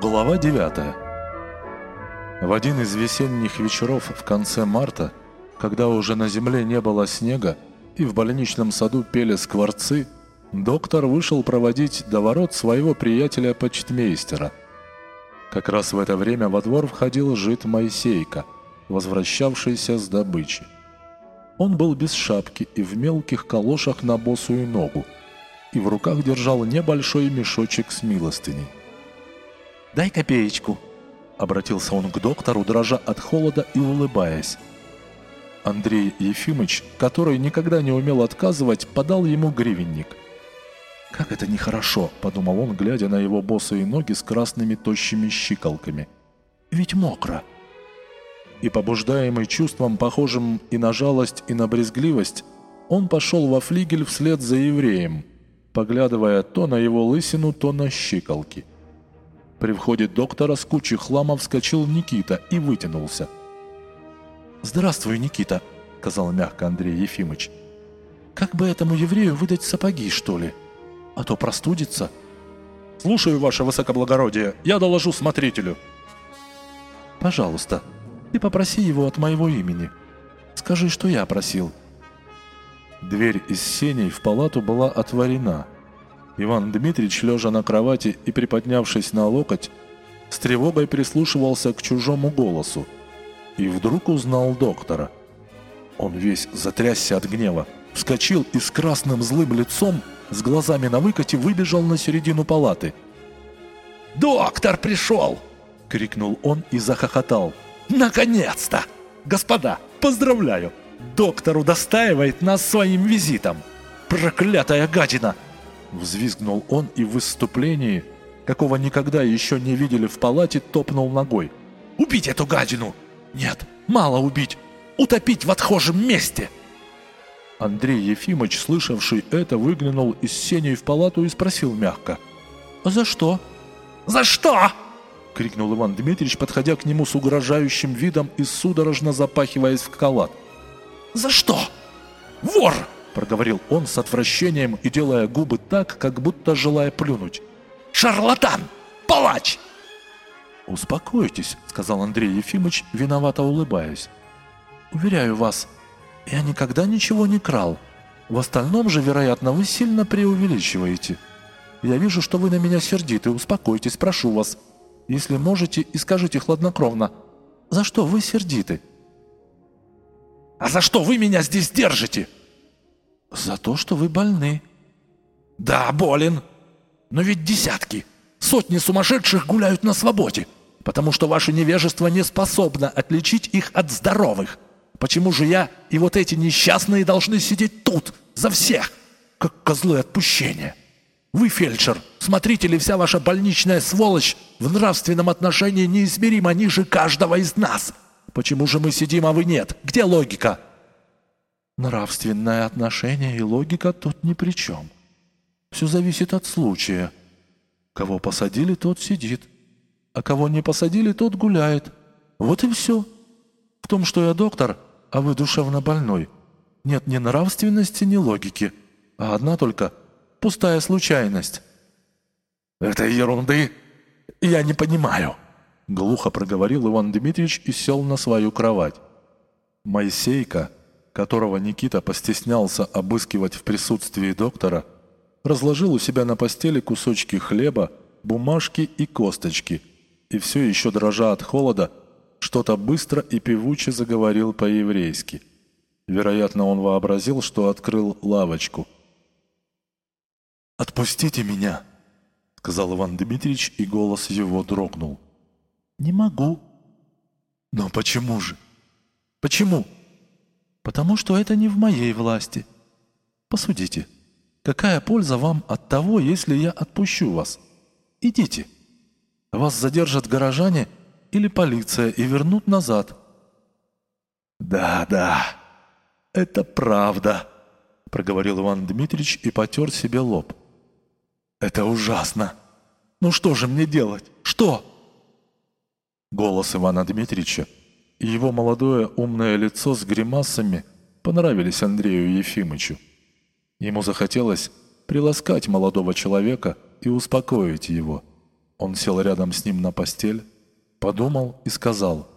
Глава 9 В один из весенних вечеров в конце марта, когда уже на земле не было снега и в больничном саду пели скворцы, доктор вышел проводить до ворот своего приятеля-почтмейстера. Как раз в это время во двор входил жид Моисейка, возвращавшийся с добычи. Он был без шапки и в мелких калошах на босую ногу, и в руках держал небольшой мешочек с милостыней. «Дай копеечку», — обратился он к доктору, дрожа от холода и улыбаясь. Андрей Ефимыч, который никогда не умел отказывать, подал ему гривенник. «Как это нехорошо», — подумал он, глядя на его босые ноги с красными тощими щиколками. «Ведь мокро». И побуждаемый чувством, похожим и на жалость, и на брезгливость, он пошел во флигель вслед за евреем, поглядывая то на его лысину, то на щиколки. При входе доктора с кучи хлама вскочил Никита и вытянулся. «Здравствуй, Никита», — сказал мягко Андрей Ефимыч. «Как бы этому еврею выдать сапоги, что ли? А то простудится». «Слушаю, ваше высокоблагородие, я доложу смотрителю». «Пожалуйста, ты попроси его от моего имени. Скажи, что я просил». Дверь из сеней в палату была отворена — Иван Дмитриевич, лежа на кровати и приподнявшись на локоть, с тревогой прислушивался к чужому голосу и вдруг узнал доктора. Он весь затрясся от гнева, вскочил и с красным злым лицом, с глазами на выкате, выбежал на середину палаты. «Доктор пришел!» — крикнул он и захохотал. «Наконец-то! Господа, поздравляю! Доктор удостаивает нас своим визитом! Проклятая гадина!» Взвизгнул он и в выступлении, какого никогда еще не видели в палате, топнул ногой. «Убить эту гадину! Нет, мало убить! Утопить в отхожем месте!» Андрей Ефимович, слышавший это, выглянул из сеней в палату и спросил мягко. «А за что?» «За что?» — крикнул Иван Дмитриевич, подходя к нему с угрожающим видом и судорожно запахиваясь в халат. «За что? Вор!» Проговорил он с отвращением и делая губы так, как будто желая плюнуть. «Шарлатан! Палач!» «Успокойтесь», — сказал Андрей Ефимович, виновато улыбаясь. «Уверяю вас, я никогда ничего не крал. В остальном же, вероятно, вы сильно преувеличиваете. Я вижу, что вы на меня сердиты. Успокойтесь, прошу вас. Если можете, и скажите хладнокровно, за что вы сердиты?» «А за что вы меня здесь держите?» «За то, что вы больны». «Да, болен. Но ведь десятки, сотни сумасшедших гуляют на свободе, потому что ваше невежество не способно отличить их от здоровых. Почему же я и вот эти несчастные должны сидеть тут, за всех, как козлы отпущения? Вы, фельдшер, смотрите ли вся ваша больничная сволочь в нравственном отношении неизмеримо ниже каждого из нас? Почему же мы сидим, а вы нет? Где логика?» Нравственное отношение и логика тут ни при чем. Все зависит от случая. Кого посадили, тот сидит. А кого не посадили, тот гуляет. Вот и все. В том, что я доктор, а вы душевно больной, нет ни нравственности, ни логики, а одна только пустая случайность. Это ерунды я не понимаю», — глухо проговорил Иван Дмитриевич и сел на свою кровать. Моисейка — которого Никита постеснялся обыскивать в присутствии доктора, разложил у себя на постели кусочки хлеба, бумажки и косточки, и все еще дрожа от холода, что-то быстро и певуче заговорил по-еврейски. Вероятно, он вообразил, что открыл лавочку. «Отпустите меня!» — сказал Иван Дмитриевич, и голос его дрогнул. «Не могу». «Но почему же? Почему?» Потому что это не в моей власти. Посудите, какая польза вам от того, если я отпущу вас? Идите. Вас задержат горожане или полиция и вернут назад. «Да, да, это правда», — проговорил Иван Дмитриевич и потер себе лоб. «Это ужасно. Ну что же мне делать? Что?» Голос Ивана Дмитриевича его молодое умное лицо с гримасами понравились Андрею Ефимычу. Ему захотелось приласкать молодого человека и успокоить его. Он сел рядом с ним на постель, подумал и сказал,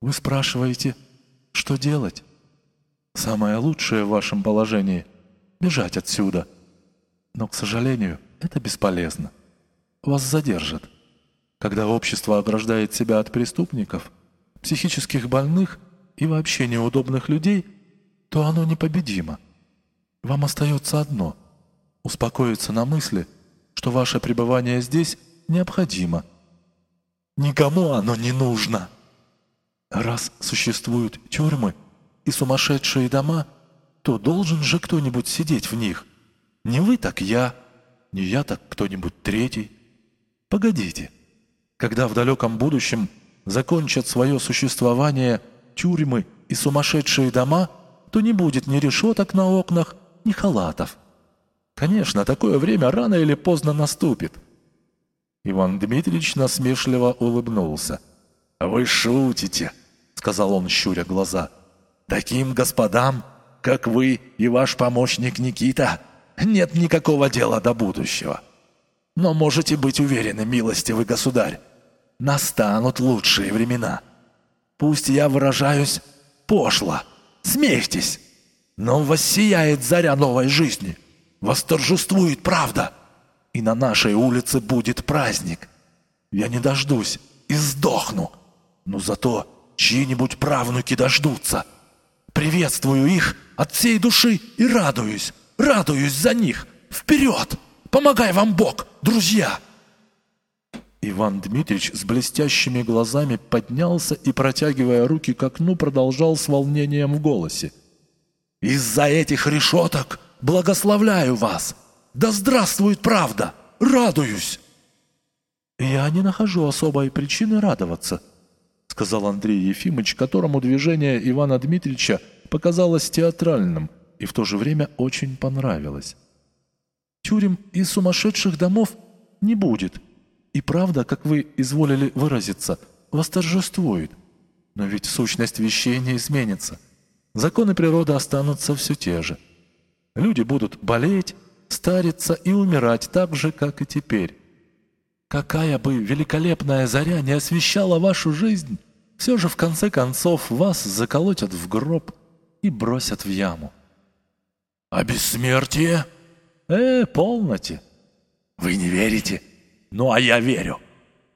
«Вы спрашиваете, что делать? Самое лучшее в вашем положении — бежать отсюда. Но, к сожалению, это бесполезно. Вас задержат. Когда общество ограждает себя от преступников, психических больных и вообще неудобных людей, то оно непобедимо. Вам остается одно — успокоиться на мысли, что ваше пребывание здесь необходимо. Никому оно не нужно. Раз существуют тюрьмы и сумасшедшие дома, то должен же кто-нибудь сидеть в них. Не вы, так я, не я, так кто-нибудь третий. Погодите, когда в далеком будущем закончат свое существование тюрьмы и сумасшедшие дома, то не будет ни решеток на окнах, ни халатов. Конечно, такое время рано или поздно наступит. Иван Дмитриевич насмешливо улыбнулся. «Вы шутите», — сказал он, щуря глаза. «Таким господам, как вы и ваш помощник Никита, нет никакого дела до будущего. Но можете быть уверены, милостивый государь, настанут лучшие времена. Пусть я выражаюсь пошло, смейтесь, но воссияет заря новой жизни, восторжествует правда, и на нашей улице будет праздник. Я не дождусь и сдохну, но зато чьи-нибудь правнуки дождутся. Приветствую их от всей души и радуюсь, радуюсь за них. Вперед! Помогай вам Бог, друзья!» Иван Дмитрич с блестящими глазами поднялся и, протягивая руки к окну, продолжал с волнением в голосе. «Из-за этих решеток благословляю вас! Да здравствует правда! Радуюсь!» «Я не нахожу особой причины радоваться», — сказал Андрей Ефимович, которому движение Ивана Дмитрича показалось театральным и в то же время очень понравилось. «Тюрем и сумасшедших домов не будет», и правда, как вы изволили выразиться, восторжествует. Но ведь сущность вещей не изменится. Законы природы останутся все те же. Люди будут болеть, стариться и умирать так же, как и теперь. Какая бы великолепная заря не освещала вашу жизнь, все же в конце концов вас заколотят в гроб и бросят в яму. А бессмертие? Э, полноте. Вы не верите? Ну а я верю.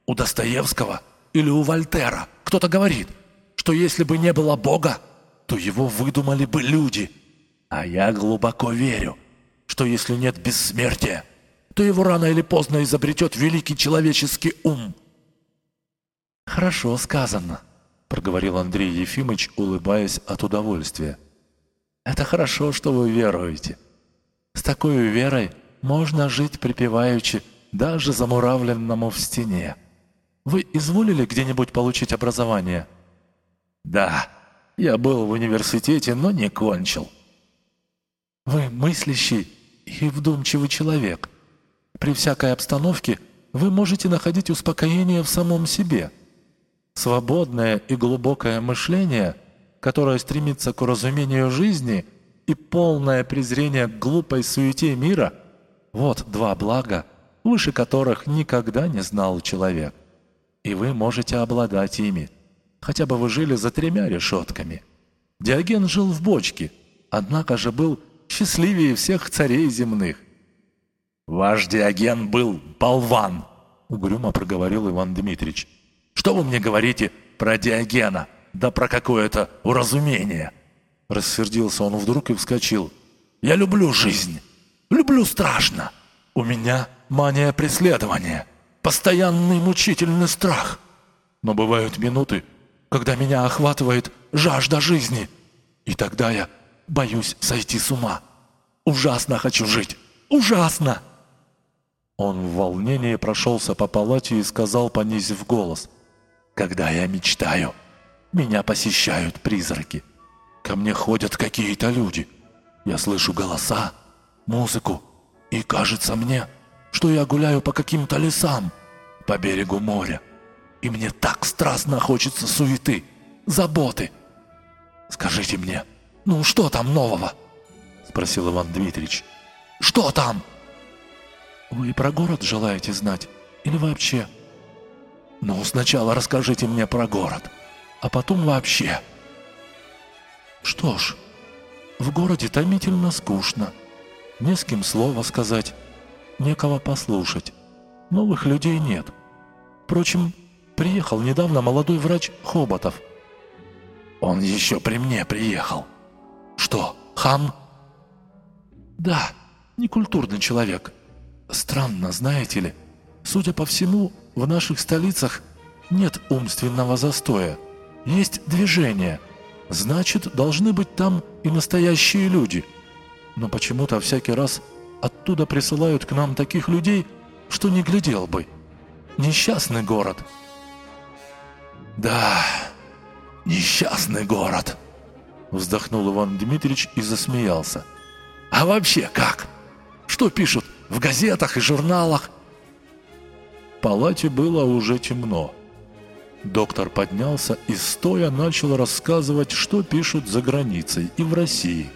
У Достоевского или у Вольтера кто-то говорит, что если бы не было Бога, то его выдумали бы люди. А я глубоко верю, что если нет бессмертия, то его рано или поздно изобретет великий человеческий ум. «Хорошо сказано», — проговорил Андрей Ефимович, улыбаясь от удовольствия. «Это хорошо, что вы веруете. С такой верой можно жить припеваючи даже замуравленному в стене. Вы изволили где-нибудь получить образование? Да, я был в университете, но не кончил. Вы мыслящий и вдумчивый человек. При всякой обстановке вы можете находить успокоение в самом себе. Свободное и глубокое мышление, которое стремится к разумению жизни и полное презрение к глупой суете мира – вот два блага, выше которых никогда не знал человек. И вы можете обладать ими. Хотя бы вы жили за тремя решетками. Диоген жил в бочке, однако же был счастливее всех царей земных. «Ваш Диоген был болван!» — угрюмо проговорил Иван Дмитрич. «Что вы мне говорите про Диогена? Да про какое-то уразумение!» Рассердился он вдруг и вскочил. «Я люблю жизнь! Люблю страшно! У меня мания преследования, постоянный мучительный страх. Но бывают минуты, когда меня охватывает жажда жизни, и тогда я боюсь сойти с ума. Ужасно хочу жить! Ужасно!» Он в волнении прошелся по палате и сказал, понизив голос, «Когда я мечтаю, меня посещают призраки. Ко мне ходят какие-то люди. Я слышу голоса, музыку, и кажется мне, что я гуляю по каким-то лесам, по берегу моря. И мне так страстно хочется суеты, заботы. Скажите мне, ну что там нового? Спросил Иван Дмитриевич. Что там? Вы про город желаете знать Или вообще? Ну, сначала расскажите мне про город, а потом вообще. Что ж, в городе томительно скучно. Не с кем слова сказать, некого послушать. Новых людей нет. Впрочем, приехал недавно молодой врач Хоботов. Он еще при мне приехал. Что, хан? Да, некультурный человек. Странно, знаете ли, судя по всему, в наших столицах нет умственного застоя. Есть движение. Значит, должны быть там и настоящие люди. Но почему-то всякий раз оттуда присылают к нам таких людей, что не глядел бы. Несчастный город. Да, несчастный город. Вздохнул Иван Дмитриевич и засмеялся. А вообще как? Что пишут в газетах и журналах? В палате было уже темно. Доктор поднялся и стоя начал рассказывать, что пишут за границей и в России,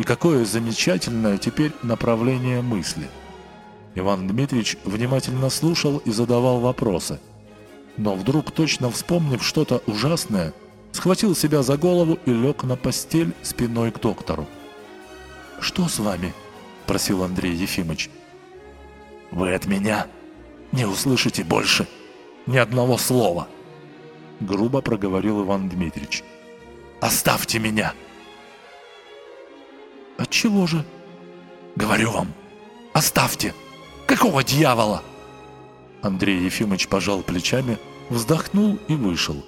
и какое замечательное теперь направление мысли. Иван Дмитриевич внимательно слушал и задавал вопросы. Но вдруг, точно вспомнив что-то ужасное, схватил себя за голову и лег на постель спиной к доктору. «Что с вами?» – просил Андрей Ефимович. «Вы от меня не услышите больше ни одного слова», – грубо проговорил Иван Дмитриевич. «Оставьте меня!» «Отчего же?» «Говорю вам, оставьте! Какого дьявола?» Андрей Ефимович пожал плечами, вздохнул и вышел.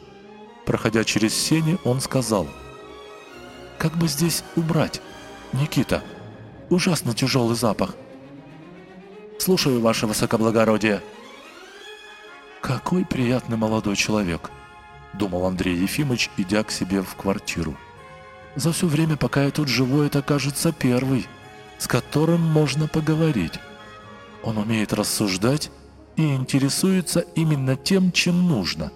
Проходя через сени, он сказал, «Как бы здесь убрать, Никита? Ужасно тяжелый запах». «Слушаю, ваше высокоблагородие». «Какой приятный молодой человек», — думал Андрей Ефимович, идя к себе в квартиру. «За все время, пока я тут живу, это, кажется, первый, с которым можно поговорить. Он умеет рассуждать и интересуется именно тем, чем нужно».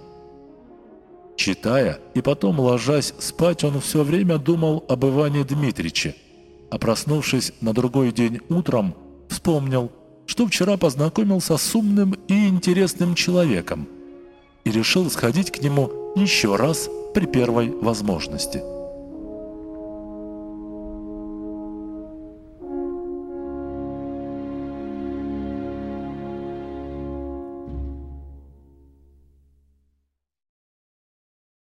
Читая и потом ложась спать, он все время думал об Иване Дмитриче, а проснувшись на другой день утром, вспомнил, что вчера познакомился с умным и интересным человеком и решил сходить к нему еще раз при первой возможности.